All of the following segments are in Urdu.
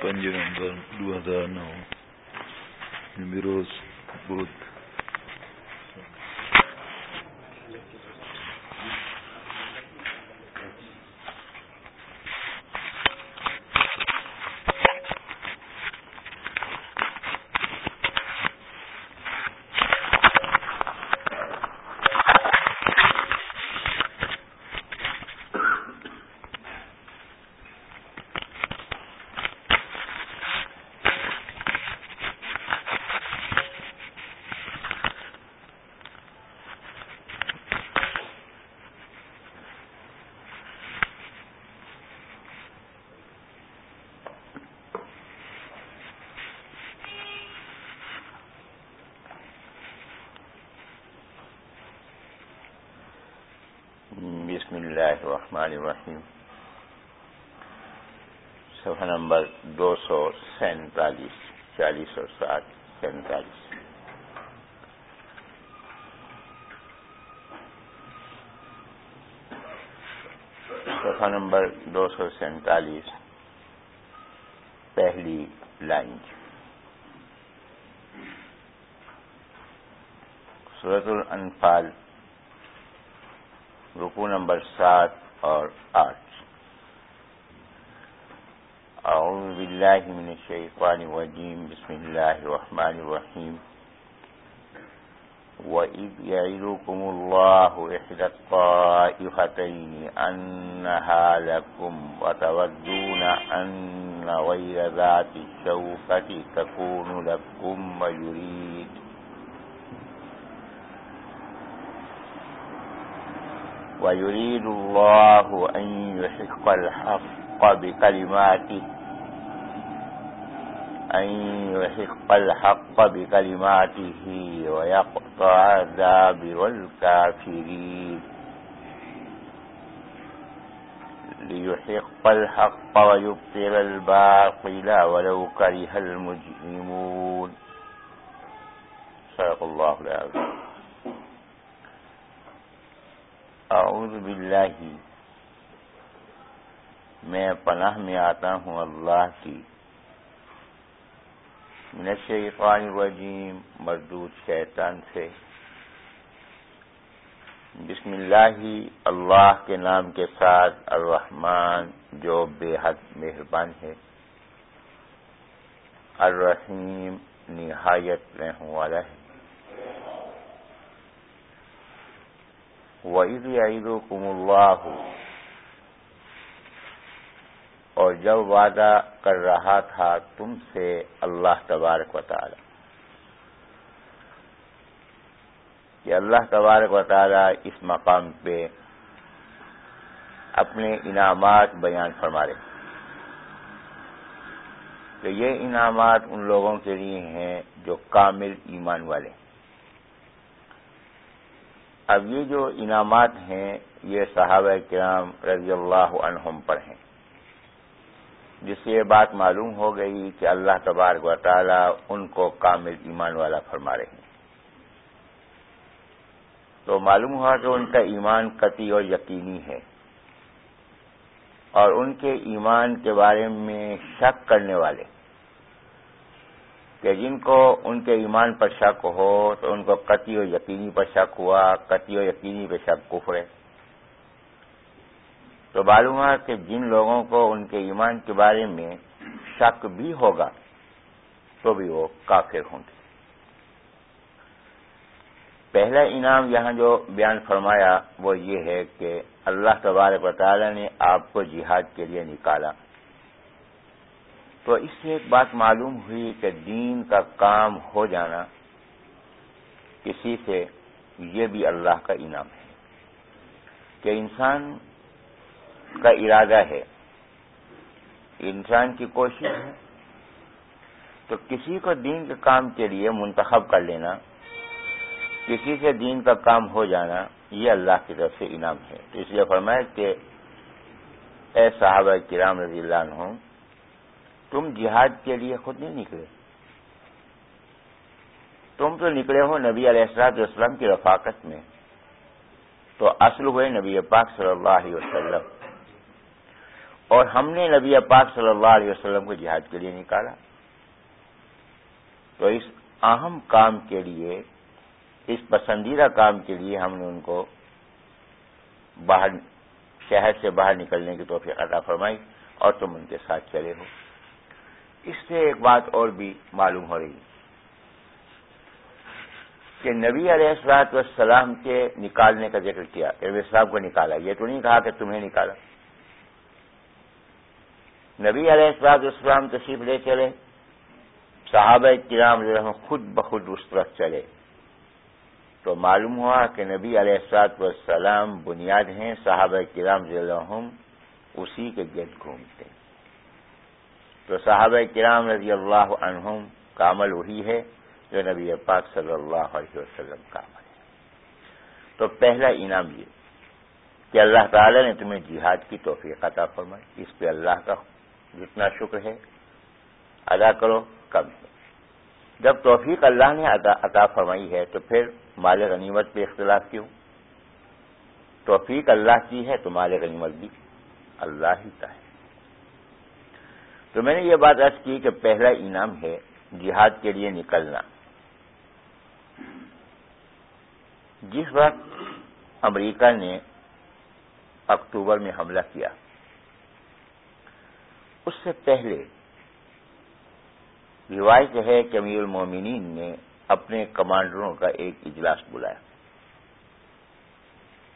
پنج نومبر دو ہزار نو بروز بدھ بسم اللہ الرحمن الرحیم۔ صفحہ نمبر دو سو سینتالیس، چالیس اور سات سینتالیس۔ صفحہ نمبر دو سو سینتالیس، پہلی لائن۔ صورت الانفال رکو نمبر سات اور آٹھ أعوذ باللہ من الشیطان الرجیم بسم اللہ الرحمن الرحیم وَإِذْ يَعِدُكُمُ اللَّهُ إِحْدَى الطَّائِفَتَيْنِ أَنَّهَا لَكُمْ وَتَوَدُّونَ أَنَّ غَيْرَ ذَاتِ الشَّوْكَةِ تَكُونُ لَكُمْ وَيُرِيدُ ويريد الله أن يحق الحق بكلماته. أن يحق الحق بكلماته ويقطع دابر الكافرين ليحق الحق ويبطل الباطل ولو كره المجرمون. صدق الله العظيم. اعوذ باللہ میں پناہ میں آتا ہوں اللہ کی۔ من الشیطان الرجیم، مردود شیطان سے۔ بسم اللہ اللہ کے نام کے ساتھ الرحمن جو بے حد مہربان ہے۔ الرحیم، نہایت رحم والا ہے۔ وَإِذْ يَعِدُكُمُ اللَّهُ۔ اور جب وعدہ کر رہا تھا تم سے اللہ تبارک و تعالی۔ کہ اللہ تبارک و تعالی اس مقام پہ اپنے انعامات بیان فرما رہے۔ کہ یہ انعامات ان لوگوں کے لیے ہیں جو کامل ایمان والے۔ ہیں اب یہ جو انعامات ہیں، یہ صحابہ کرام رضی اللہ عنہم پر ہیں۔ جس سے یہ بات معلوم ہو گئی کہ اللہ تبارک و تعالی ان کو کامل ایمان والا فرما رہے ہیں۔ تو معلوم ہوا کہ ان کا ایمان قطعی اور یقینی ہے۔ اور ان کے ایمان کے بارے میں شک کرنے والے۔ کہ جن کو ان کے ایمان پر شک ہو تو ان کو قطعی و یقینی پر شک ہوا، قطعی و یقینی پہ شک کفر ہے۔ تو معلوم ہوا کہ جن لوگوں کو ان کے ایمان کے بارے میں شک بھی ہوگا، تو بھی وہ کافر ہوں گے۔ پہلا انعام یہاں جو بیان فرمایا وہ یہ ہے کہ اللہ تبارک و تعالی نے آپ کو جہاد کے لیے نکالا۔ تو اس سے ایک بات معلوم ہوئی کہ دین کا کام ہو جانا کسی سے یہ بھی اللہ کا انعام ہے کہ انسان کا ارادہ ہے، انسان کی کوشش ہے۔ تو کسی کو دین کے کام کے لیے منتخب کر لینا، کسی سے دین کا کام ہو جانا، یہ اللہ کی طرف سے انعام ہے۔ تو اس لیے فرمایا کہ اے صحابہ کرام رضی اللہ عنہ تم جہاد کے لیے خود نہیں نکلے۔ تم تو نکلے ہو نبی علیہ السلاط اسلام کی رفاقت میں۔ تو اصل ہوئے نبی پاک صلی اللہ علیہ وسلم۔ اور ہم نے نبی پاک صلی اللہ علیہ وسلم کو جہاد کے لیے نکالا۔ تو اس اہم کام کے لیے، اس پسندیدہ کام کے لیے ہم نے ان کو باہر، شہر سے باہر نکلنے کی توفیق عطا فرمائی اور تم ان کے ساتھ چلے ہو۔ اس سے ایک بات اور بھی معلوم ہو رہی کہ نبی علیہ السلاط والسلام کے نکالنے کا ذکر کیا یعنی کہ السلام کو نکالا، یہ تو نہیں کہا کہ تمہیں نکالا۔ نبی علیہ السلاط والسلام تشریف لے چلے، صحابہ کرام جو خود بخود اس طرف چلے۔ تو معلوم ہوا کہ نبی علیہ السلاط والسلام بنیاد ہیں، صحابہ کرام ضلع اسی کے گرد گھومتے۔ ہیں تو صحابہ کرام رضی اللہ عنہم کا عمل وہی ہے جو نبی پاک صلی اللہ علیہ وسلم کا عمل ہے۔ تو پہلا انعام یہ کہ اللہ تعالی نے تمہیں جہاد کی توفیق عطا فرمائی، اس پہ اللہ کا جتنا شکر ہے، ادا کرو، کم ہے۔ جب توفیق اللہ نے عطا فرمائی ہے تو پھر مال غنیمت پہ اختلاف کیوں؟ توفیق اللہ کی ہے تو مال غنیمت بھی اللہ ہی کا ہے۔ تو میں نے یہ بات عرض کی کہ پہلا انعام ہے جہاد کے لیے نکلنا۔ جس وقت امریکہ نے اکتوبر میں حملہ کیا، اس سے پہلے روایت ہے کہ امیر المومنین نے اپنے کمانڈروں کا ایک اجلاس بلایا۔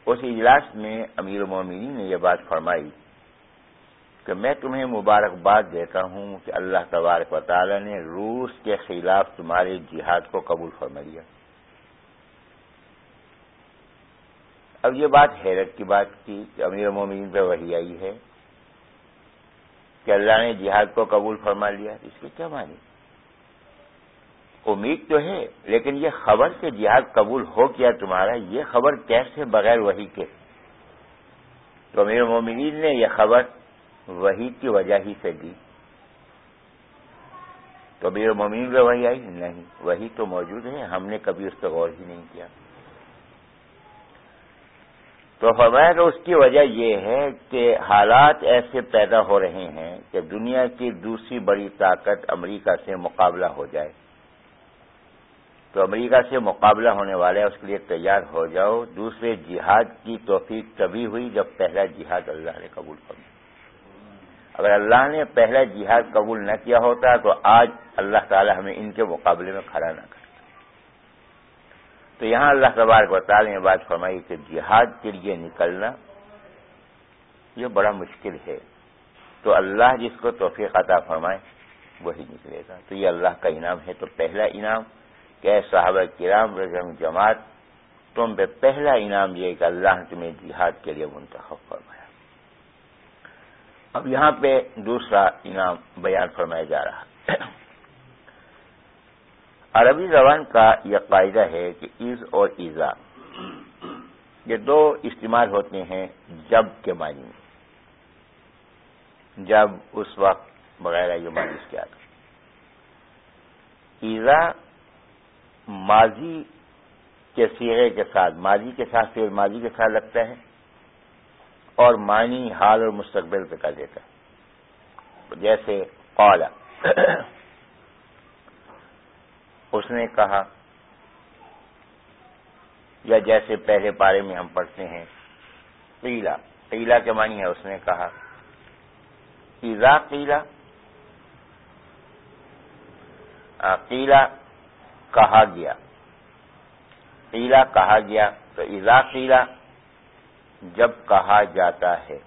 اس اجلاس میں امیر المومنین نے یہ بات فرمائی کہ میں تمہیں مبارکباد دیتا ہوں کہ اللہ تبارک و تعالی نے روس کے خلاف تمہارے جہاد کو قبول فرما لیا اب یہ بات حیرت کی بات کی کہ امیر مومین پہ وہی آئی ہے کہ اللہ نے جہاد کو قبول فرما لیا، اس کی کیا مانی امید تو ہے، لیکن یہ خبر کہ جہاد قبول ہو کیا تمہارا، یہ خبر کیسے بغیر وہی کے؟ تو امیر مومنین نے یہ خبر وہی کی وجہ ہی سے دی۔ تو امیر مومین میں وہی آئی؟ نہیں وہی تو موجود ہے ہم نے کبھی اس پہ غور ہی نہیں کیا۔ تو فرمایا کہ اس کی وجہ یہ ہے کہ حالات ایسے پیدا ہو رہے ہیں کہ دنیا کی دوسری بڑی طاقت امریکہ سے مقابلہ ہو جائے۔ تو امریکہ سے مقابلہ ہونے والا ہے اس کے لیے تیار ہو جاؤ۔ دوسرے جہاد کی توفیق تبھی ہوئی جب پہلا جہاد اللہ نے قبول کر اگر اللہ نے پہلا جہاد قبول نہ کیا ہوتا تو آج اللہ تعالی ہمیں ان کے مقابلے میں کھڑا نہ کرتا۔ تو یہاں اللہ تبارک و تعالی نے بات فرمائی کہ جہاد کے لیے نکلنا یہ بڑا مشکل ہے۔ تو اللہ جس کو توفیق عطا فرمائے وہی نکلے گا۔ تو یہ اللہ کا انعام ہے۔ تو پہلا انعام کہ صحابہ کرام رضم جماعت، تم پہ پہلا انعام یہ کہ اللہ تمہیں جہاد کے لیے منتخب فرمایا اب یہاں پہ دوسرا انعام بیان فرمایا جا رہا عربی زبان کا یہ قاعدہ ہے کہ عز اور ایزا، یہ دو استعمال ہوتے ہیں جب کے معنی میں۔ جب، اس وقت، وغیرہ، یہ معنی کیا تھا ایزا ماضی کے سیرے کے ساتھ، ماضی کے ساتھ پھر ماضی کے ساتھ لگتا ہے۔ اور معنی حال اور مستقبل پہ کر دیتا ہے۔ جیسے قالا اس نے کہا، یا جیسے پہلے پارے میں ہم پڑھتے ہیں قیلا قیلا کے معنی ہے، اس نے کہا ایزا قیلا قیلا کہا گیا۔ قیلا کہا گیا تو ایزا قیلا جب کہا جاتا ہے۔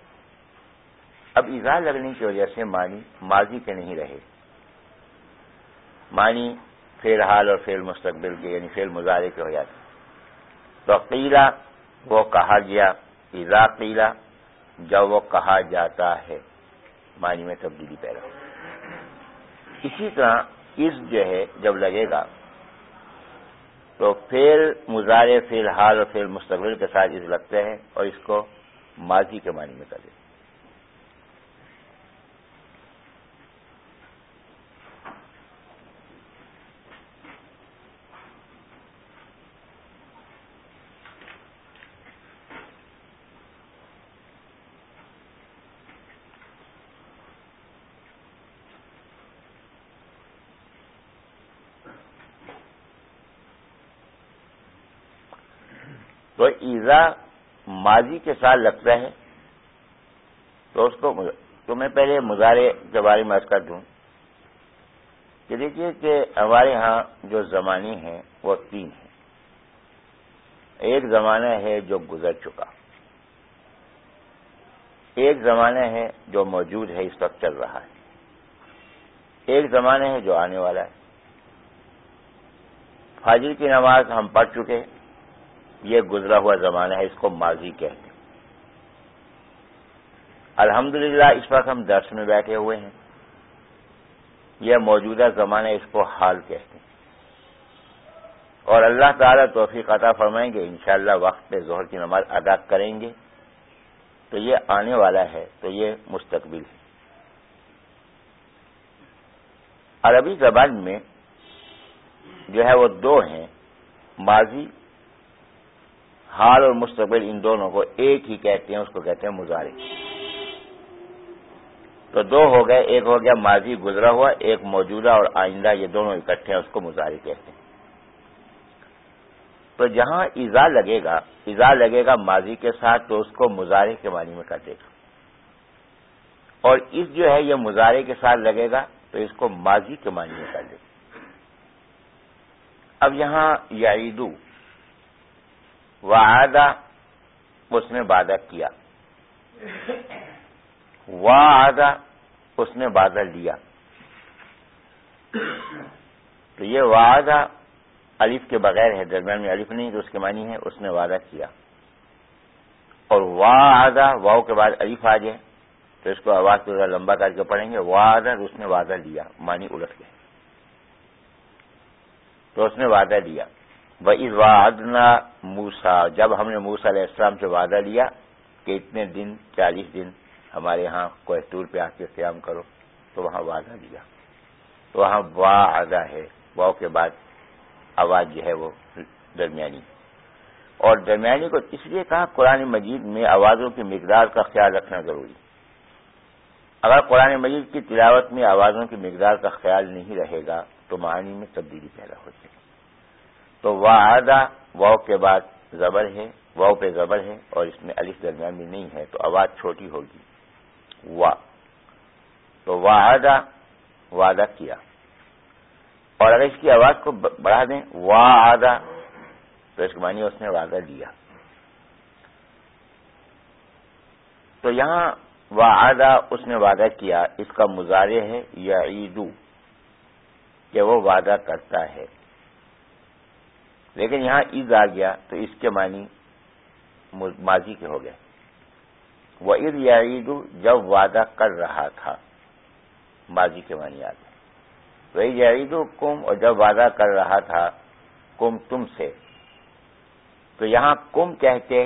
اب ایزا لگنے کی وجہ سے معنی ماضی کے نہیں رہے۔ معنی فیل حال اور فیل مستقبل کے یعنی فیل مظاہرے کے ہو جاتے تو قیلا وہ کہا گیا، ایزا قیلا جب وہ کہا جاتا ہے۔ معنی میں تبدیلی پیدا ہو۔ اسی طرح اس جو ہے جب لگے گا تو فیل مظاہرے فیل حال اور فیل مستقبل کے ساتھ اس لگتے ہیں اور اس کو ماضی کے معنی میں کر دیتے ہیں۔ ایزا ماضی کے ساتھ لگتا ہے۔ تو اس کو تو میں پہلے مظاہرے کے بارے میں کر دوں۔ کہ دیکھیے کہ ہمارے ہاں جو زمانے ہیں، وہ تین ہیں۔ ایک زمانہ ہے جو گزر چکا۔ ایک زمانہ ہے جو موجود ہے، اس وقت چل رہا ہے۔ ایک زمانہ ہے جو آنے والا ہے۔ فاجر کی نماز ہم پڑھ چکے ہیں۔ یہ گزرا ہوا زمانہ ہے، اس کو ماضی کہتے ہیں۔ الحمدللہ، اس وقت ہم درس میں بیٹھے ہوئے ہیں۔ یہ موجودہ زمانہ اس کو حال کہتے ہیں۔ اور اللہ تعالیٰ توفیق عطا فرمائیں گے، انشاءاللہ وقت پہ ظہر کی نماز ادا کریں گے۔ تو یہ آنے والا ہے، تو یہ مستقبل ہے۔ عربی زبان میں جو ہے وہ دو ہیں، ماضی حال اور مستقبل ان دونوں کو ایک ہی کہتے ہیں، اس کو کہتے ہیں مظاہرے تو دو ہو گئے، ایک ہو گیا ماضی، گزرا ہوا، ایک موجودہ اور آئندہ، یہ دونوں اکٹھے ہیں، اس کو مظاہرے کہتے ہیں۔ تو جہاں ایزا لگے گا، ایزا لگے گا ماضی کے ساتھ، تو اس کو مظاہرے کے معنی میں کر دے گا۔ اور اس جو ہے، یہ مظاہرے کے ساتھ لگے گا، تو اس کو ماضی کے معنی میں کر دے گا۔ اب یہاں یعیدو وعدہ، اس نے وعدہ کیا۔ وعدہ، اس نے وعدہ لیا۔ تو یہ وعدہ الف کے بغیر ہے، درمیان میں الف نہیں، تو اس کے معنی ہے اس نے وعدہ کیا۔ اور وعدہ واؤ کے بعد الف آ جائے، تو اس کو آواز تھوڑا لمبا کر کے پڑھیں گے۔ وعدہ، اس نے وعدہ لیا، معنی الٹ گئے۔ تو اس نے وعدہ لیا۔ وہ اس وادنا موسا جب ہم نے موسا علیہ السلام سے وعدہ لیا کہ اتنے دن، چالیس دن ہمارے یہاں کوہتور پہ آ کے قیام کرو، تو وہاں وعدہ لیا۔ تو وہاں وا ہے۔ واؤ کے بعد آواز جو ہے وہ درمیانی۔ اور درمیانی کو اس لیے کہا، قرآن مجید میں آوازوں کی مقدار کا خیال رکھنا ضروری۔ اگر قرآن مجید کی تلاوت میں آوازوں کی مقدار کا خیال نہیں رہے گا، تو معنی میں تبدیلی پیدا ہو جائے گی۔ تو وعدہ واؤ کے بعد زبر ہے واؤ پہ زبر ہے اور اس میں الف درمیان میں نہیں ہے، تو آواز چھوٹی ہوگی۔ وا۔ تو وعدہ وعدہ کیا۔ اور اگر اس کی آواز کو بڑھا دیں وا آدھا تو اس کے معنی اس نے وعدہ دیا۔ تو یہاں وعدہ اس نے وعدہ کیا، اس کا مظاہرے ہے یا کہ وہ وعدہ کرتا ہے۔ لیکن یہاں عید آ گیا تو اس کے معنی ماضی کے ہو گئے۔ وہ عید یا عید جب وعدہ کر رہا تھا، ماضی کے معنی آتے وہی یا عید کم اور جب وعدہ کر رہا تھا، کم تم سے۔ تو یہاں کم کہہ کے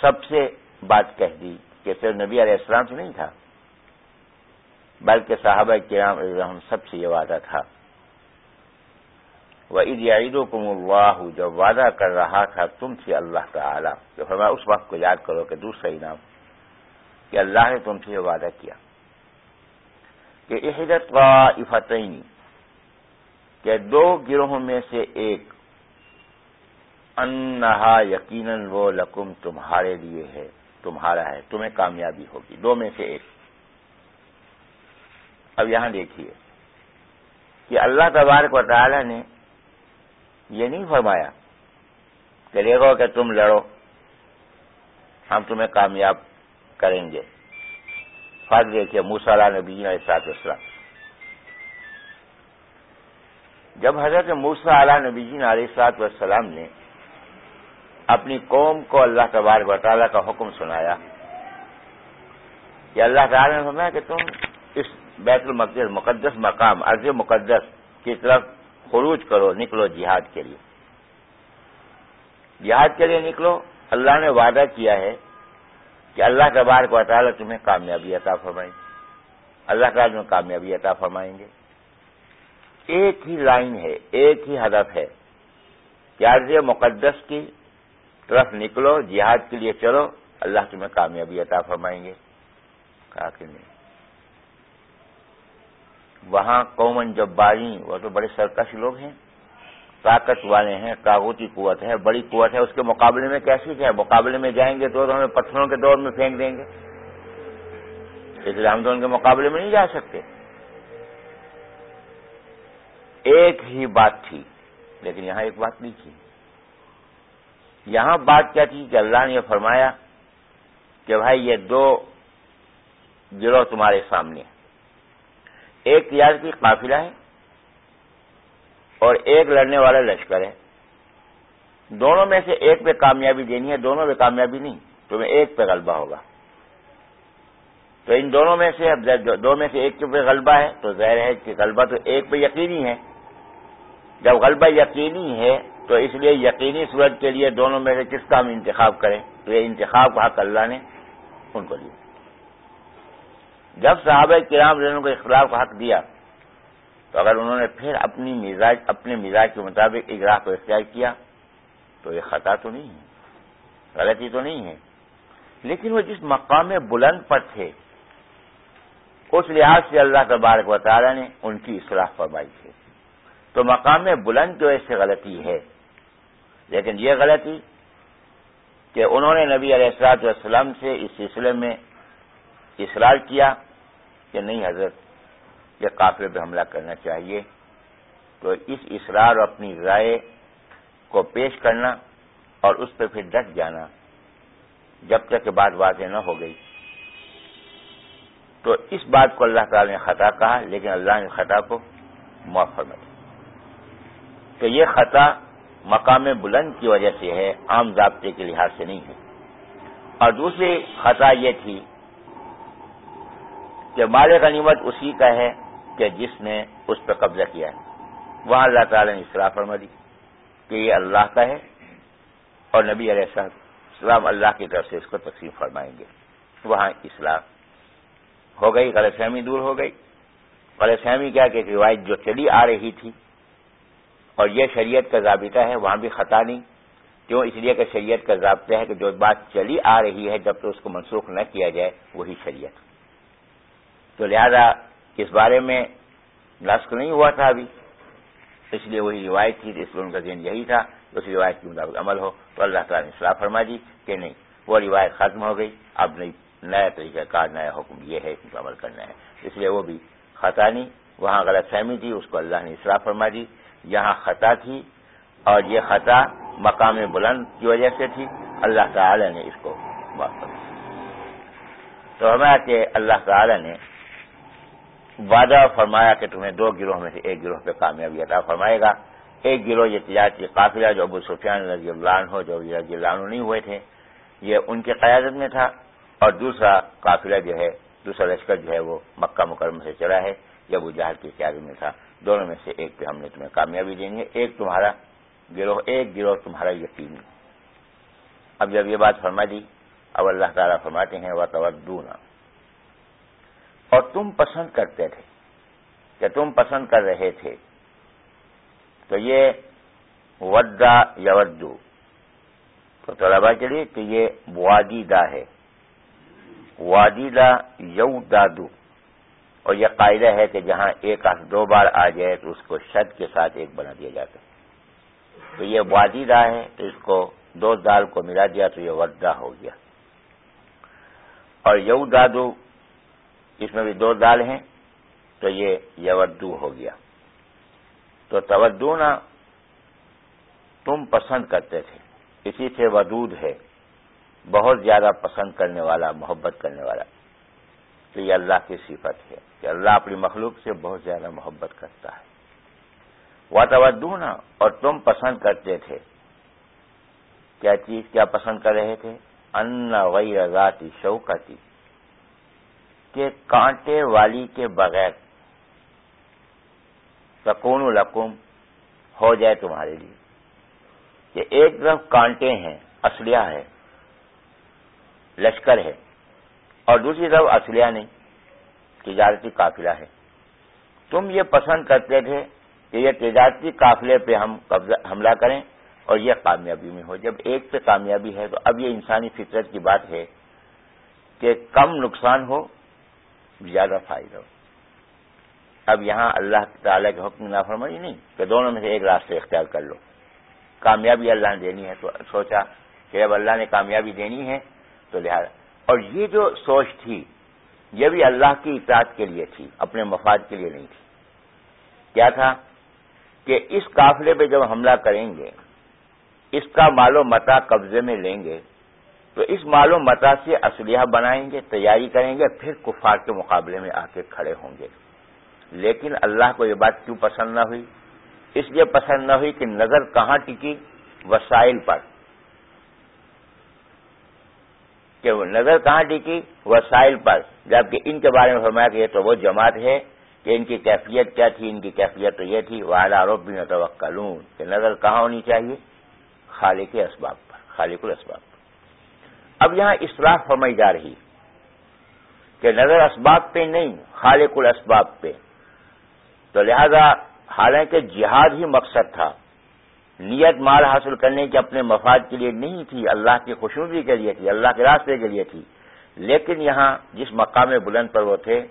سب سے بات کہہ دی کہ صرف نبی علیہ السلام سے نہیں تھا، بلکہ صحابہ کرام سب سے یہ وعدہ تھا۔ وہ عید عید اللہ جب وعدہ کر رہا تھا تم سے اللہ تعالی۔ تو فرمایا، اس وقت کو یاد کرو کہ دوسرا انعام، کہ اللہ نے تم سے یہ وعدہ کیا۔ کہ احدت فتعین کہ دو گروہوں میں سے ایک، انہا یقیناً وہ لکم تمہارے لیے ہے، تمہارا ہے، تمہیں کامیابی ہوگی، دو میں سے ایک۔ اب یہاں دیکھیے کہ اللہ تبارک و تعالی نے یہ نہیں فرمایا کہ دیکھو کہ تم لڑو، ہم تمہیں کامیاب کریں گے۔ فرض دیکھیے موسا نبی علیہ سات اسلام جب حضرت موسا علیہ نبی جین علیہ سات وسلام نے اپنی قوم کو اللہ تبارک و تعالیٰ کا حکم سنایا، کہ اللہ تعالیٰ نے فرمایا کہ تم اس بیت المقدس مقدس مقام، عرض مقدس کی طرف خروج کرو، نکلو جہاد کے لیے۔ جہاد کے لیے نکلو، اللہ نے وعدہ کیا ہے کہ اللہ تبارک و تعالیٰ تمہیں کامیابی عطا فرمائیں گے اللہ تعالیٰ تمہیں کامیابی عطا فرمائیں گے۔ ایک ہی لائن ہے، ایک ہی ہدف ہے۔ کہ عرض مقدس کی طرف نکلو، جہاد کے لیے چلو، اللہ تمہیں کامیابی عطا فرمائیں گے۔ کہا کہ نہیں۔ وہاں قومن جب باری وہ تو بڑے سرکش لوگ ہیں، طاقت والے ہیں تاغوتی قوت ہے، بڑی قوت ہے، اس کے مقابلے میں کیسی ہے مقابلے میں جائیں گے تو ہمیں پتھروں کے دور میں پھینک دیں گے۔ اس لیے ہم تو ان کے مقابلے میں نہیں جا سکتے۔ ایک ہی بات تھی، لیکن یہاں ایک بات نہیں تھی۔ یہاں بات کیا تھی کہ اللہ نے یہ فرمایا کہ بھائی یہ دو گروہ تمہارے سامنے ایک تجارتی قافلہ ہے اور ایک لڑنے والا لشکر ہے دونوں میں سے ایک پہ کامیابی دینی ہے، دونوں پہ کامیابی نہیں۔ تمہیں ایک پہ غلبہ ہوگا۔ تو ان دونوں میں سے اب دو میں سے ایک کے پہ غلبہ ہے۔ تو ظاہر ہے کہ غلبہ تو ایک پہ یقینی ہے۔ جب غلبہ یقینی ہے، تو اس لیے یقینی صورت کے لیے دونوں میں سے کس کا ہم انتخاب کریں؟ تو یہ انتخاب کا حق اللہ نے ان کو دیا۔ جب صحابہ کرام رہنوں کو اختلاف کا حق دیا، تو اگر انہوں نے پھر اپنی مزاج، اپنے مزاج کے مطابق اجراح کو اختیار کیا، تو یہ خطا تو نہیں ہے، غلطی تو نہیں ہے۔ لیکن وہ جس مقام بلند پر تھے، اس لحاظ سے اللہ تبارک و تعالیٰ نے ان کی اصلاح فرمائی تھی تو مقام بلند جو ایسے غلطی ہے۔ لیکن یہ غلطی کہ انہوں نے نبی علیہ السلاط والسلام سے اس سلسلے میں اصرار کیا کہ نہیں حضرت، یہ قافلے پہ حملہ کرنا چاہیے۔ تو اس اصرار اور اپنی رائے کو پیش کرنا اور اس پہ پھر ڈٹ جانا جب تک کہ بات واضح نہ ہو گئی۔ تو اس بات کو اللہ تعالی نے خطا کہا، لیکن اللہ نے خطا کو معاف فرما دیا۔ یہ خطا مقام بلند کی وجہ سے ہے، عام ضابطے کے لحاظ سے نہیں ہے۔ اور دوسری خطا یہ تھی کہ مال غنیمت اسی کا ہے کہ جس نے اس پہ قبضہ کیا ہے۔ وہاں اللہ تعالی نے اصلاح فرما دی کہ یہ اللہ کا ہے اور نبی علیہ السلام اللہ کی طرف سے اس کو تقسیم فرمائیں گے۔ وہاں اصلاح ہو گئی، غلط فہمی دور ہو گئی۔ غلط فہمی کیا کہ روایت جو چلی آ رہی تھی اور یہ شریعت کا ضابطہ ہے، وہاں بھی خطا نہیں۔ کیوں؟ اس لیے کہ شریعت کا ضابطہ ہے کہ جو بات چلی آ رہی ہے، جب تو اس کو منسوخ نہ کیا جائے، وہی شریعت۔ تو لہذا اس بارے میں نسق نہیں ہوا تھا ابھی۔ اس لیے وہی روایت تھی، اس لیے ان کا ذہن یہی تھا۔ اس روایت کے مطابق عمل ہو۔ تو اللہ تعالیٰ نے اصلاح فرما دی کہ نہیں، وہ روایت ختم ہو گئی۔ اب نہیں نیا طریقہ کار، نیا حکم یہ ہے اس عمل کرنا ہے۔ اس لیے وہ بھی خطا نہیں، وہاں غلط فہمی تھی، اس کو اللہ نے اصلاح فرما دی۔ یہاں خطا تھی اور یہ خطا مقام بلند کی وجہ سے تھی۔ اللہ تعالی نے اس کو معاف کر تو ہمیں کہ اللہ تعالی نے وعدہ فرمایا کہ تمہیں دو گروہ میں سے ایک گروہ پہ کامیابی عطا فرمائے گا۔ ایک گروہ یہ تجارتی قافلہ جو ابو سفیان رضی اللہ عنہ جو رضی اللہ عنہ نہیں ہوئے تھے، یہ ان کی قیادت میں تھا۔ اور دوسرا قافلہ جو ہے، دوسرا لشکر جو ہے، وہ مکہ مکرمہ سے چلا ہے، یہ ابو جہاز کی قیادت میں تھا۔ دونوں میں سے ایک پہ ہم نے تمہیں کامیابی دینی ہے ایک تمہارا گروہ، ایک گروہ تمہارا یقین۔ اب جب یہ بات فرما دی، اب اللہ تعالیٰ فرماتے ہیں وہ تونا اور تم پسند کرتے تھے کہ تم پسند کر رہے تھے۔ تو یہ ودا یودو۔ تو طلبا کے لیے کہ یہ وادی دا ہے۔ وادی دا یو دادو اور یہ قاعدہ ہے کہ جہاں ایک دو بار آ جائے تو اس کو شد کے ساتھ ایک بنا دیا جاتا ہے۔ تو یہ وادی دا ہے، تو اس کو دو دال کو ملا دیا تو یہ ودا ہو گیا۔ اور یو دادو اس میں بھی دو دال ہیں تو یہ یودو ہو گیا۔ تو تودونا تم پسند کرتے تھے۔ اسی سے ودود ہے۔ بہت زیادہ پسند کرنے والا، محبت کرنے والا۔ تو یہ اللہ کی صفت ہے کہ اللہ اپنی مخلوق سے بہت زیادہ محبت کرتا ہے۔ وہ تودونا اور تم پسند کرتے تھے۔ کیا چیز کیا پسند کر رہے تھے؟ ان وئی ذاتی شوقتی کہ کانٹے والی کے بغیر سکون القم ہو جائے تمہارے لیے۔ کہ ایک طرف کانٹے ہیں اسلحہ ہے، لشکر ہے، اور دوسری طرف اسلحہ نہیں، تجارتی قافلہ ہے۔ تم یہ پسند کرتے تھے کہ یہ تجارتی قافلے پہ ہم قبضہ، حملہ کریں اور یہ کامیابی میں ہو۔ جب ایک پہ کامیابی ہے تو اب یہ انسانی فطرت کی بات ہے کہ کم نقصان ہو زیادہ فائدہ ہو۔ اب یہاں اللہ تعالیٰ کے حکم نافرمانی نہیں کہ دونوں میں سے ایک راستے اختیار کر لو۔ کامیابی اللہ نے دینی ہے تو سوچا کہ جب اللہ نے کامیابی دینی ہے تو لہٰذا۔ اور یہ جو سوچ تھی، یہ بھی اللہ کی اطاعت کے لیے تھی، اپنے مفاد کے لیے نہیں تھی۔ کیا تھا کہ اس قافلے پہ جب حملہ کریں گے، اس کا مال و متا قبضے میں لیں گے تو اس مال و متا سے اسلحہ بنائیں گے، تیاری کریں گے، پھر کفار کے مقابلے میں آ کے کھڑے ہوں گے۔ لیکن اللہ کو یہ بات کیوں پسند نہ ہوئی؟ اس لیے پسند نہ ہوئی کہ نظر کہاں ٹکی؟ وسائل پر۔ کہ وہ نظر کہاں ٹکی؟ وسائل پر۔ جبکہ ان کے بارے میں فرمایا کہ یہ تو وہ جماعت ہے کہ ان کی کیفیت کیا تھی؟ ان کی کیفیت تو یہ تھی وعلیٰ روب بھی توقع کہ نظر کہاں ہونی چاہیے؟ خالق اسباب پر، خالق الاسباب پر۔ اب یہاں اصلاح فرمائی جا رہی کہ نظر اسباب پہ نہیں، خالق الاسباب پہ۔ تو لہذا حالانکہ جہاد ہی مقصد تھا، نیت مال حاصل کرنے کے اپنے مفاد کے لیے نہیں تھی، اللہ کی خوشنودی کے لیے تھی، اللہ کے راستے کے لیے تھی۔ لیکن یہاں جس مقام بلند پر وہ تھے،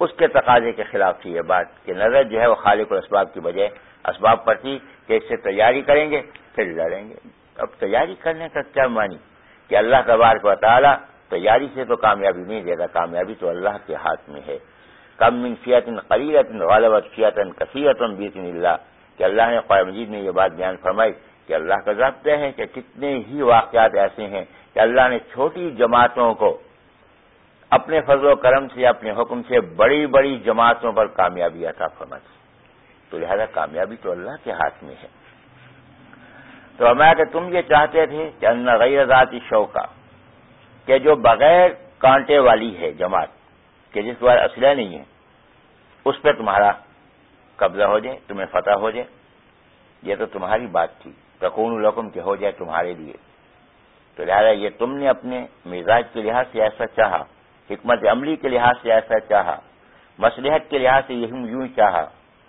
اس کے تقاضے کے خلاف تھی یہ بات کہ نظر جو ہے وہ خالق الاسباب کی بجائے اسباب پر تھی کہ اس سے تیاری کریں گے، پھر لڑیں گے۔ اب تیاری کرنے کا کیا مانی کہ اللہ تبارک و تعالیٰ تیاری سے تو کامیابی نہیں دے گا، کامیابی تو اللہ کے ہاتھ میں ہے۔ کم من فیتن قلیلت غالبت فیتن کثیرت بیتن اللہ۔ کہ اللہ نے قرآن مجید میں یہ بات بیان فرمائی کہ اللہ کا ضابطہ ہے کہ کتنے ہی واقعات ایسے ہیں کہ اللہ نے چھوٹی جماعتوں کو اپنے فضل و کرم سے، اپنے حکم سے بڑی بڑی جماعتوں پر کامیابی عطا فرمائی۔ تو لہذا کامیابی تو اللہ کے ہاتھ میں ہے۔ تو میں کہ تم یہ چاہتے تھے کہ ان غیر ذاتی شوقہ کہ جو بغیر کانٹے والی ہے جماعت، کہ جس بار اسلحہ نہیں ہے اس پہ تمہارا قبضہ ہو جائے، تمہیں فتح ہو جائے۔ یہ تو تمہاری بات تھی۔ تکون الحکم کے ہو جائے تمہارے لیے۔ تو لہٰذا یہ تم نے اپنے مزاج کے لحاظ سے ایسا چاہا، حکمت عملی کے لحاظ سے ایسا چاہا، مصلحت کے لحاظ سے یہ یوں چاہا۔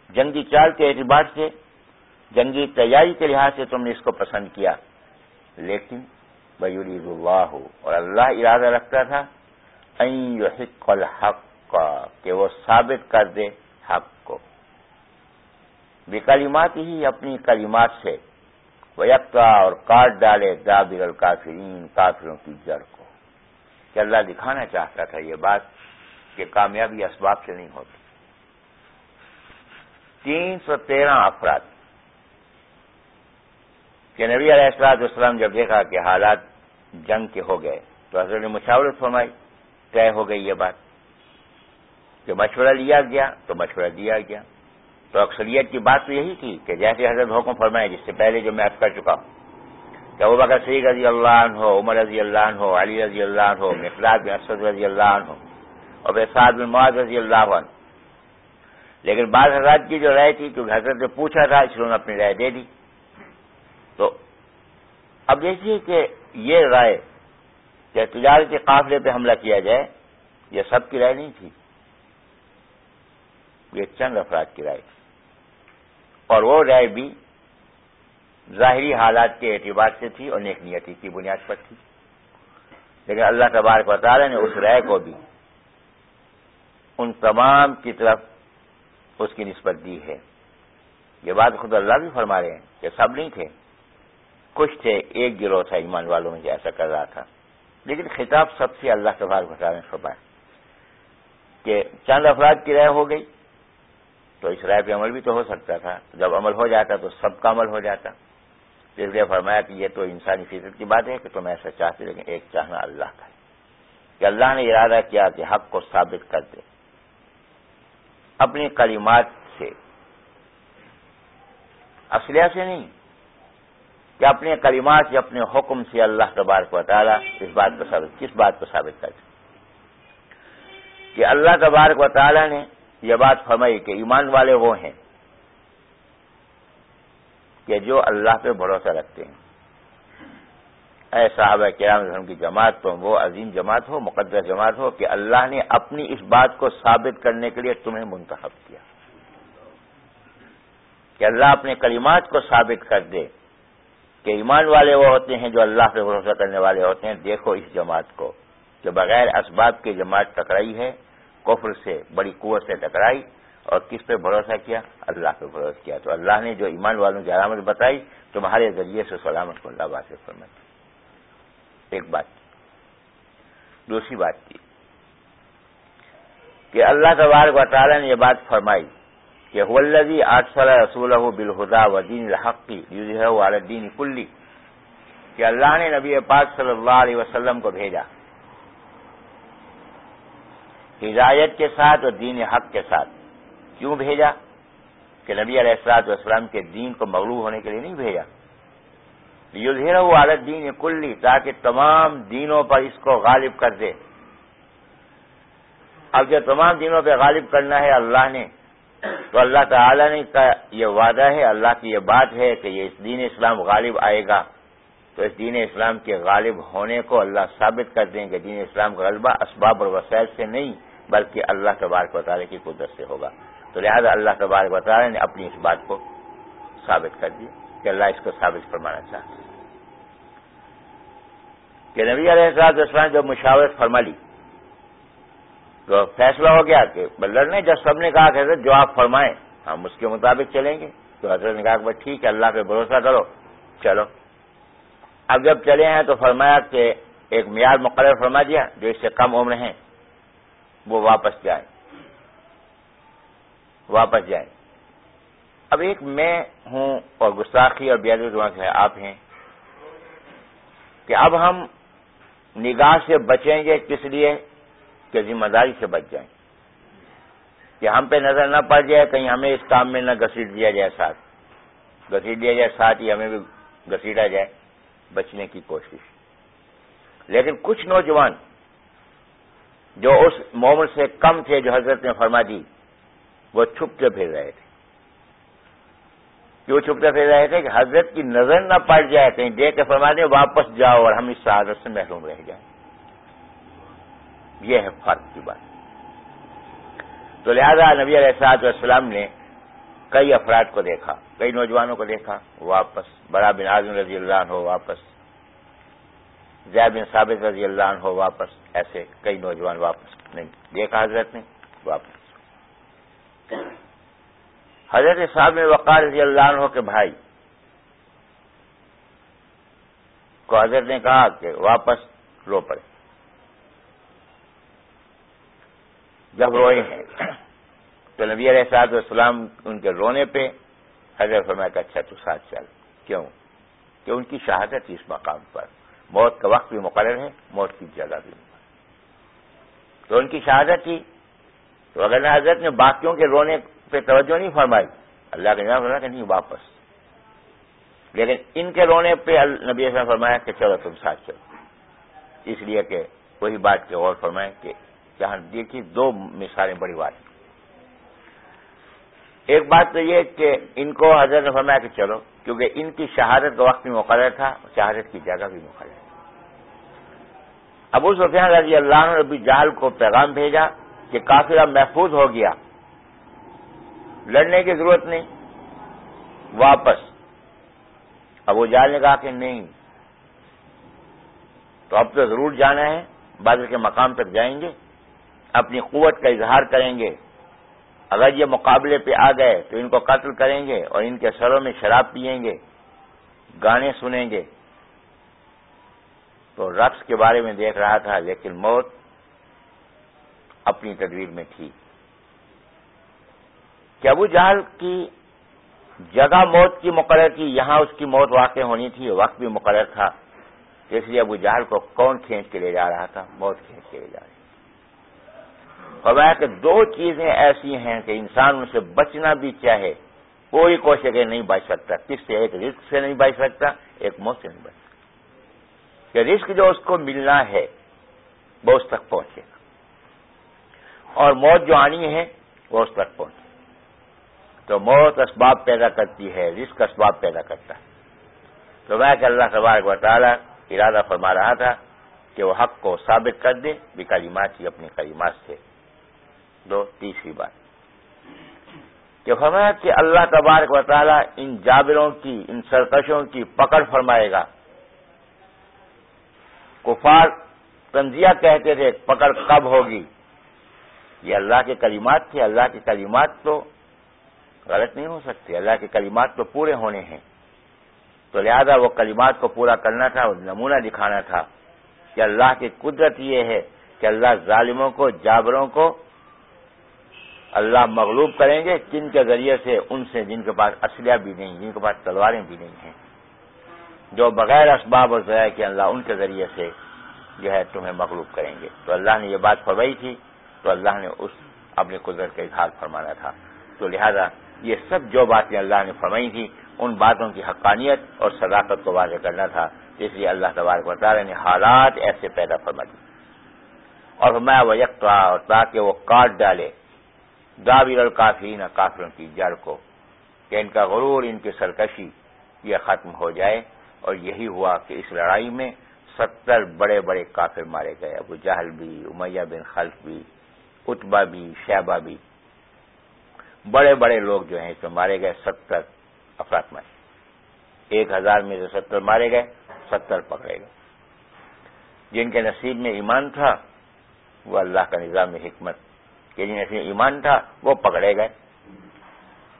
جنگی چال کے اعتبار سے جنگی تیاری کے لحاظ سے تم نے اس کو پسند کیا۔ لیکن بیوری اللہ ہو اور اللہ ارادہ رکھتا تھا حق الحق کا کہ وہ ثابت کر دے حق کو۔ بے کلمات ہی اپنی کلمات سے وہ اور کاٹ ڈالے دابر الکافرین، کافروں کی جڑ کو۔ کہ اللہ دکھانا چاہتا تھا یہ بات کہ کامیابی اسباب سے نہیں ہوتی۔ تین سو تیرہ افراد کہ نبی علیہ السلاط اسلام جب دیکھا کہ حالات جنگ کے ہو گئے، تو حضرت نے مشاورت فرمائی، طے ہو گئی یہ بات۔ کہ مشورہ لیا گیا تو مشورہ دیا گیا۔ تو اکثریت کی بات تو یہی تھی کہ جیسے حضرت حکم فرمائے، جس سے پہلے جو میں کر چکا ہوں۔ کہ وہ بکر سعید رضی اللہ عنہ ہو عمر رضی اللہ عنہ ہو علی رضی اللہ عنہ مفلاد بن اسد رضی اللہ عنہ ہو اور بے سعد بن معاذ رضی اللہ عنہ۔ لیکن بعض حضرات کی جو رائے تھی، کیونکہ حضرت نے پوچھا تھا، اس لیے انہوں نے اپنی رائے دے دی۔ تو اب دیکھیے کہ یہ رائے کہ تجارتی قافلے پہ حملہ کیا جائے، یہ سب کی رائے نہیں تھی۔ یہ چند افراد کی رائے تھی۔ اور وہ رائے بھی ظاہری حالات کے اعتبار سے تھی اور نیک نیتی کی بنیاد پر تھی۔ لیکن اللہ تبارک و تعالی نے اس رائے کو بھی ان تمام کی طرف اس کی نسبت دی ہے۔ یہ بات خود اللہ بھی فرما رہے ہیں کہ سب نہیں تھے۔ کچھ تھے ایک گروہ تھا ایمان والوں میں جو ایسا کر رہا تھا۔ لیکن خطاب سب سے اللہ تبارک و تعالی نے فرمایا کہ چند افراد کی رائے ہو گئی، تو اس رائے پہ عمل بھی تو ہو سکتا تھا۔ جب عمل ہو جاتا تو سب کا عمل ہو جاتا۔ اس لیے فرمایا کہ یہ تو انسانی فطرت کی بات ہے کہ تم ایسا چاہتے لیکن ایک چاہنا اللہ کا ہے۔ کہ اللہ نے ارادہ کیا کہ حق کو ثابت کر دے۔ اپنی کلمات سے۔ اسلحہ سے نہیں۔ کہ اپنے کلمات سے اپنے حکم سے اللہ تبارک و تعالیٰ اس بات کو ثابت کس بات کو ثابت کر کہ اللہ تبارک و تعالیٰ نے یہ بات فرمائی کہ ایمان والے وہ ہیں کہ جو اللہ پہ بھروسہ رکھتے ہیں۔ اے صحابہ کرام کی جماعت تو وہ عظیم جماعت ہو، مقدس جماعت ہو کہ اللہ نے اپنی اس بات کو ثابت کرنے کے لیے تمہیں منتخب کیا۔ کہ اللہ اپنے کلمات کو ثابت کر دے۔ کہ ایمان والے وہ ہوتے ہیں جو اللہ پہ بھروسہ کرنے والے ہوتے ہیں۔ دیکھو اس جماعت کو، جو بغیر اسباب کی جماعت ٹکرائی ہے، کفر سے بڑی قوت سے ٹکرائی اور کس پہ بھروسہ کیا؟ اللہ پہ بھروسہ کیا۔ تو اللہ نے جو ایمان والوں کی علامت بتائی، تمہارے ذریعے سے سلامت کو اللہ بات فرمائی ایک بات کی دوسری بات کی کہ اللہ تبارک و تعالیٰ نے یہ بات فرمائی۔ کہ ولدی آٹھ صلی رسول بالخدا ودین الحق کی والدین کلی، کہ اللہ نے نبی پاک صلی اللہ علیہ وسلم کو بھیجا۔ ہدایت کے ساتھ اور دین حق کے ساتھ۔ کیوں بھیجا؟ کہ نبی علیہ السلاط والسلام کے دین کو مغلوب ہونے کے لیے نہیں بھیجا۔ یہ وہ عالت دین کلی تاکہ تمام دینوں پر اس کو غالب کر دے۔ اب جو تمام دینوں پہ غالب کرنا ہے، اللہ نے تو اللہ تعالی نے کا یہ وعدہ ہے، اللہ کی یہ بات ہے کہ یہ اس دین اسلام غالب آئے گا۔ تو اس دین اسلام کے غالب ہونے کو اللہ ثابت کر دیں کہ دین اسلام کا غلبہ اسباب اور وسائل سے نہیں، بلکہ اللہ تبارک و تعالیٰ کی قدرت سے ہوگا۔ تو لہذا اللہ تبارک و تعالیٰ نے اپنی اس بات کو ثابت کر دیا کہ اللہ اس کو ثابت فرمانا چاہتے کہ نبی علیہ السلام اسلام جب مشاورت فرما لی تو فیصلہ ہو گیا کہ لڑنے جب سب نے کہا کہ حضرت جو آپ فرمائیں، ہم اس کے مطابق چلیں گے۔ تو حضرت نے کہا کہ ٹھیک ہے، اللہ پہ بھروسہ کرو۔ چلو۔ اب جب چلے ہیں تو فرمایا کہ ایک معیار مقرر فرما دیا جو اس سے کم عمر ہیں۔ وہ واپس جائیں۔ واپس جائیں۔ اب ایک میں ہوں اور گستاخی اور بیادی آپ ہیں۔ کہ اب ہم نگاہ سے بچیں گے کس لیے؟ کہ ذمہ داری سے بچ جائیں۔ کہ ہم پہ نظر نہ پڑ جائے، کہیں ہمیں اس کام میں نہ گسیٹ دیا جائے ساتھ۔ گسیٹ دیا جائے ساتھ ہی ہمیں بھی گسیٹا جائے بچنے کی کوشش۔ لیکن کچھ نوجوان جو اس مومنٹ سے کم تھے، جو حضرت نے فرما دی، وہ چھپ کے پھر رہے تھے۔ کیوں چھپتے پھر رہے تھے؟ کہ حضرت کی نظر نہ پڑ جائے، کہیں دیکھ کے فرما دیں واپس جاؤ اور ہم اس سعادت سے محروم رہ جائیں۔ یہ ہے فرق کی بات۔ تو لہذا نبی علیہ السلاط والسلام نے کئی افراد کو دیکھا، کئی نوجوانوں کو دیکھا، واپس بڑا بن اعظم رضی اللہ ہو واپس زید بن ثابت رضی اللہ ہو واپس ایسے کئی نوجوان واپس نہیں۔ دیکھا حضرت نے، واپس۔ حضرت صاحب نے وقار رضی اللہ عنہ کے بھائی کو حضرت نے کہا کہ واپس رو پڑے۔ جب روئے ہیں۔ تو نبی علیہ صاحب السلام ان کے رونے پہ حضرت فرمایا کہ اچھا تو ساتھ چل۔ کیوں؟ کہ ان کی شہادت اس مقام پر۔ موت کا وقت بھی مقرر ہے، موت کی جگہ بھی مقرر تو ان کی شہادت تھی تو اگر حضرت نے باقیوں کے رونے پہ توجہ نہیں فرمائی، اللہ کے نام فرمایا کہ نہیں، واپس۔ لیکن ان کے رونے پہ نبی صاحب فرمایا کہ چلو تم ساتھ چلو۔ اس لیے کہ وہی بات کے غور فرمائیں کہ جہاں دیکھیے دو مثالیں بڑی بات ایک بات تو یہ کہ ان کو حضرت نے فرمایا کہ چلو، کیونکہ ان کی شہادت کا وقت بھی مقرر تھا، شہادت کی جگہ بھی مقرر ابو سفیان رضی اللہ نے ابھی جہل کو پیغام بھیجا کہ کافی محفوظ ہو گیا۔ لڑنے کی ضرورت نہیں، واپس۔ ابو جال نے کہا کہ نہیں۔ تو اب تو ضرور جانا ہے بادل کے مقام تک جائیں گے۔ اپنی قوت کا اظہار کریں گے۔ اگر یہ مقابلے پہ آ گئے تو ان کو قتل کریں گے اور ان کے سروں میں شراب پئیں گے۔ گانے سنیں گے۔ تو رقص کے بارے میں دیکھ رہا تھا، لیکن موت اپنی تدبیر میں تھی۔ کہ ابو جہل کی جگہ موت کی مقرر کی، یہاں اس کی موت واقع ہونی تھی، وقت بھی مقرر تھا۔ اس لیے ابو جہل کو کون کھینچ کے لے جا رہا تھا؟ موت کھینچ کے لے جا رہی فرمایا کہ دو چیزیں ایسی ہیں کہ انسان ان سے بچنا بھی چاہے، کوئی کوشش نہیں بچ سکتا۔ کس سے؟ ایک رسک سے نہیں بچ سکتا، ایک موت سے نہیں بچ سکتا۔ کہ رسک جو اس کو ملنا ہے، وہ اس تک پہنچے گا۔ اور موت جو آنی ہے، وہ اس تک پہنچے تو موت اسباب پیدا کرتی ہے رسک اسباب پیدا کرتا ہے۔ تو میں کہ اللہ تبارک و تعالیٰ ارادہ فرما رہا تھا کہ وہ حق کو ثابت کر دے بھی کلیمات ہی اپنی کلیمات سے دو، تیسری بات۔ کہ فرمایا کہ اللہ تبارک و تعالیٰ ان جابروں کی، ان سرکشوں کی پکڑ فرمائے گا۔ کفار تنزیہ کہتے تھے، پکڑ کب ہوگی؟ یہ اللہ کے کلمات تھے، اللہ کے کلمات تو غلط نہیں ہو سکتے، اللہ کے کلمات تو پورے ہونے ہیں۔ تو لہذا وہ کلمات کو پورا کرنا تھا، وہ نمونہ دکھانا تھا کہ اللہ کی قدرت یہ ہے کہ اللہ ظالموں کو، جابروں کو اللہ مغلوب کریں گے کن کے ذریعے سے ان سے جن کے پاس اسلحہ بھی نہیں، جن کے پاس تلواریں بھی نہیں ہیں۔ جو بغیر اسباب اور ذرائع کے اللہ ان کے ذریعے سے جو ہے تمہیں مغلوب کریں گے۔ تو اللہ نے یہ بات فرمائی تھی، تو اللہ نے اس اپنی قدرت کا اظہار فرمانا تھا۔ تو لہذا یہ سب جو باتیں اللہ نے فرمائی تھی، ان باتوں کی حقانیت اور صداقت کو واضح کرنا تھا۔ اس لیے اللہ تبارک و تعالیٰ نے حالات ایسے پیدا فرما دی اور میں وہ اور تاکہ وہ کاٹ ڈالے۔ دابر القافرین کافروں کی جڑ کو کہ ان کا غرور، ان کی سرکشی یہ ختم ہو جائے اور یہی ہوا کہ اس لڑائی میں ستر بڑے بڑے کافر مارے گئے، ابو جہل بھی، امیہ بن خلف بھی اتبا بھی، شہبہ بھی۔ بڑے بڑے لوگ جو ہیں اس میں مارے گئے، ستر افراد میں۔ ایک ہزار میں سے ستر مارے گئے، ستر پکڑے گئے۔ جن کے نصیب میں ایمان تھا، وہ اللہ کا نظام حکمت کہ جن نصیب ایمان تھا، وہ پکڑے گئے۔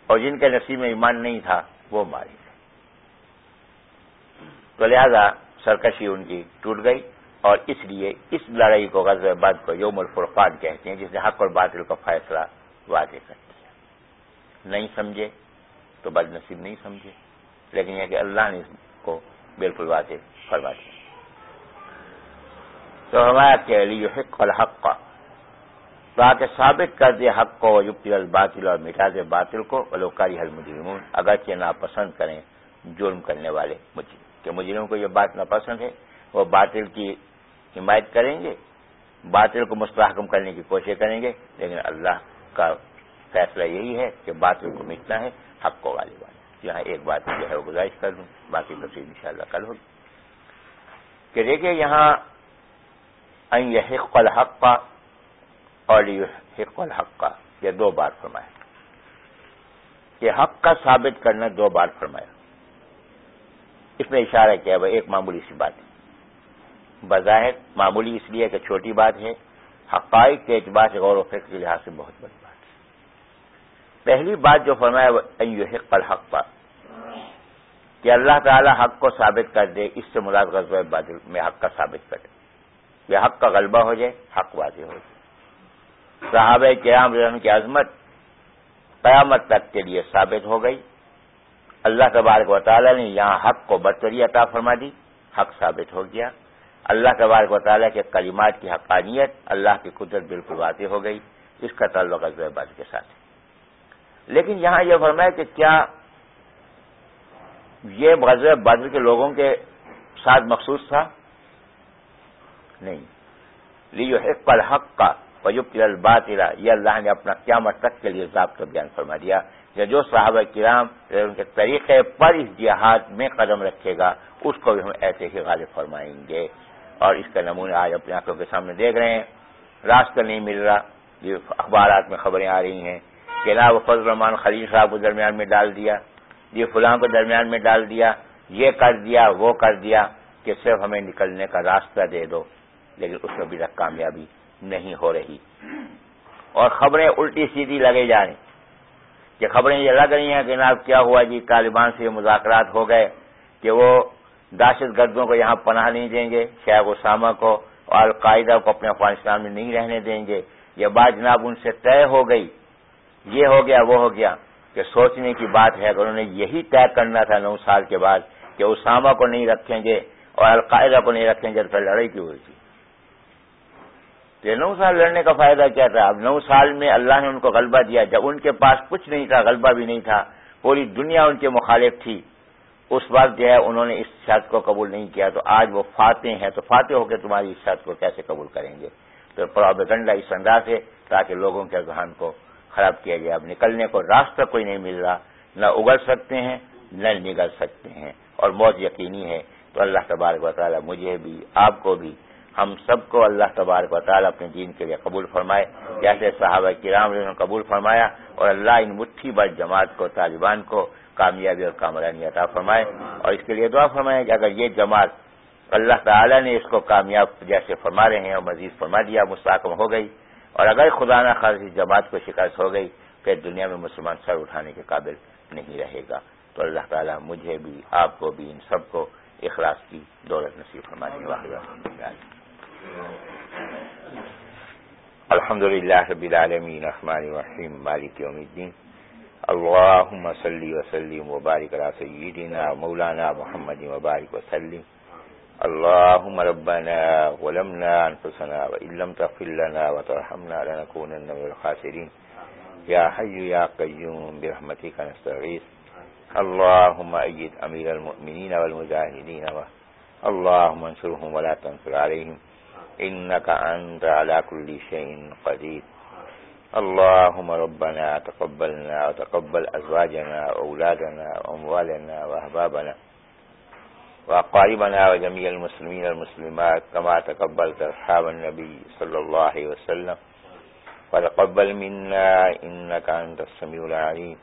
اور جن کے نصیب میں ایمان نہیں تھا، وہ مارے گئے۔ تو لہذا سرکشی ان کی ٹوٹ گئی اور اس لیے اس لڑائی کو غزل آباد کو یوم الفرقان کہتے ہیں، جس نے حق اور باطل کا فیصلہ واضح کر دیا۔ نہیں سمجھے تو بد نصیب نہیں سمجھے، لیکن یہ کہ اللہ نے اس کو بالکل واضح فرما دیا۔ تو ہمارا کہ لیے حق الحق۔ کا تاکہ ثابت کر دے حق کو یوپتی الباطل اور مٹا دے باطل کو۔ ولوکاری حل مجرمون، اگرچہ ناپسند کریں جرم کرنے والے مجرم۔ کہ مجرموں کو یہ بات ناپسند ہے، وہ باطل کی حمایت کریں گے، باطل کو مستحکم کرنے کی کوشش کریں گے، لیکن اللہ کا فیصلہ یہی ہے کہ باطل کو مٹنا ہے، حق کو والی بات یہاں ایک بات جو ہے وہ گزارش کر دوں، باقی تفصیل ان شاء اللہ کل ہوگی۔ کہ دیکھیے یہاں یہ حق الحق کا اور حق الحق کا یہ دو بار فرمایا کہ حق کا ثابت کرنا دو بار فرمایا۔ اس میں اشارہ کیا وہ ایک معمولی سی بات ہے۔ بظاہر معمولی اس لیے کہ چھوٹی بات ہے، حقائق کے اعتبار سے غور و فکر کے لحاظ سے بہت بڑی بات ہے۔ پہلی بات جو فرمایا وہ حق الحق پر کہ اللہ تعالی حق کو ثابت کر دے، اس سے مراد غزب میں حق کا ثابت کر دے کہ حق کا غلبہ ہو جائے، حق واضح ہو جائے۔ صحابہ قیام رحم کی عظمت قیامت تک کے لیے ثابت ہو گئی۔ اللہ تبارک و تعالیٰ نے یہاں حق کو برتری عطا فرما دی، حق ثابت ہو گیا۔ اللہ تبارک و تعالیٰ کے کلمات کی حقانیت، اللہ کی قدرت بالکل واضح ہو گئی۔ اس کا تعلق غزب باد کے ساتھ ہے۔ لیکن یہاں یہ فرمایا کہ کیا یہ غزب بدر کے لوگوں کے ساتھ مخصوص تھا؟ نہیں۔ لیو حق الحق کا وجب البات یہ اللہ نے اپنا قیامت تک کے لیے ضابطہ بیان فرما دیا یا جو صحابہ کرام ان کے طریقے پر اس جہاد میں قدم رکھے گا، اس کو بھی ہم ایسے ہی غالب فرمائیں گے۔ اور اس کا نمونہ آج اپنی آنکھوں کے سامنے دیکھ رہے ہیں۔ راستہ نہیں مل رہا۔ یہ اخبارات میں خبریں آ رہی ہیں کہ نہ وہ فضل الرحمان خلیل صاحب کو درمیان میں ڈال دیا، یہ فلاں کو درمیان میں ڈال دیا، یہ کر دیا، وہ کر دیا کہ صرف ہمیں نکلنے کا راستہ دے دو، لیکن اس میں ابھی تک کامیابی۔ نہیں ہو رہی۔ اور خبریں الٹی سیدھی لگے جا رہی۔ کہ خبریں یہ لگ رہی ہیں کہ جناب کیا ہوا جی طالبان سے یہ مذاکرات ہو گئے کہ وہ دہشت گردوں کو یہاں پناہ نہیں دیں گے، شیخ اسامہ کو اور القاعدہ کو اپنے افغانستان میں نہیں رہنے دیں گے۔ یہ بات جناب ان سے طے ہو گئی۔ یہ ہو گیا، وہ ہو گیا۔ کہ سوچنے کی بات ہے کہ انہوں نے یہی طے کرنا تھا نو سال کے بعد کہ اسامہ کو نہیں رکھیں گے اور القاعدہ کو نہیں رکھیں گے تو پھر لڑائی کی ہوئی تھی؟ نو سال لڑنے کا فائدہ کیا تھا؟ اب نو سال میں اللہ نے ان کو غلبہ دیا۔ جب ان کے پاس کچھ نہیں تھا، غلبہ بھی نہیں تھا، پوری دنیا ان کے مخالف تھی۔ اس وقت جو ہے انہوں نے اس شرط کو قبول نہیں کیا۔ تو آج وہ فاتح ہیں۔ تو فاتح ہو کے تمہاری اس شرط کو کیسے قبول کریں گے؟ تو پروپیگنڈا اس انداز ہے تاکہ لوگوں کے ذہن کو خراب کیا جائے۔ اب نکلنے کو راستہ کوئی نہیں مل رہا۔ نہ اگل سکتے ہیں، نہ نگل سکتے ہیں۔ اور موت یقینی ہے۔ تو اللہ تبارک و تعالیٰ مجھے بھی، آپ کو بھی ہم سب کو اللہ تبارک و تعالیٰ اپنے دین کے لیے قبول فرمائے۔ جیسے صحابہ کرام نے قبول فرمایا اور اللہ ان مٹھی بڑ جماعت کو، طالبان کو کامیابی اور کامرانی عطا فرمائے۔ اور اس کے لیے دعا فرمائے کہ اگر یہ جماعت اللہ تعالیٰ نے اس کو کامیاب جیسے فرما رہے ہیں اور مزید فرما دیا، مستحکم ہو گئی۔ اور اگر خدا نہ خاص اس جماعت کو شکست ہو گئی پھر دنیا میں مسلمان سر اٹھانے کے قابل نہیں رہے گا۔ تو اللہ تعالیٰ مجھے بھی، آپ کو بھی، ان سب کو اخلاص کی دولت نصیب فرمانے والا الحمد للہ رب العالمین الرحمن الرحیم مالک یوم الدین اللهم صل وسلم وبارك على سيدنا مولانا محمد وبارك وسلم. اللهم ربنا ظلمنا أنفسنا وإن لم تغفر لنا وترحمنا لنكونن من الخاسرين. يا حي يا قيوم برحمتك نستغيث. اللهم أيد أمير المؤمنين والمجاهدين. اللهم انصرهم ولا تنصر عليهم. إنك أنت على كل شيء قدير. اللهم ربنا تقبلنا وتقبل أزواجنا وأولادنا وأموالنا وأحبابنا وأقاربنا وجميع المسلمين المسلمات كما تقبلت أصحاب النبي صلى الله عليه وسلم. وتقبل منا إنك أنت السميع العليم.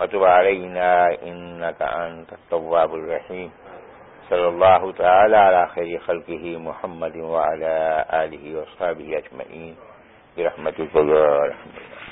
وتب علينا إنك أنت التواب الرحيم. صلى الله تعالى على خير خلقه محمد وعلى آله وصحبه أجمعين برحمتك يا رحمة الله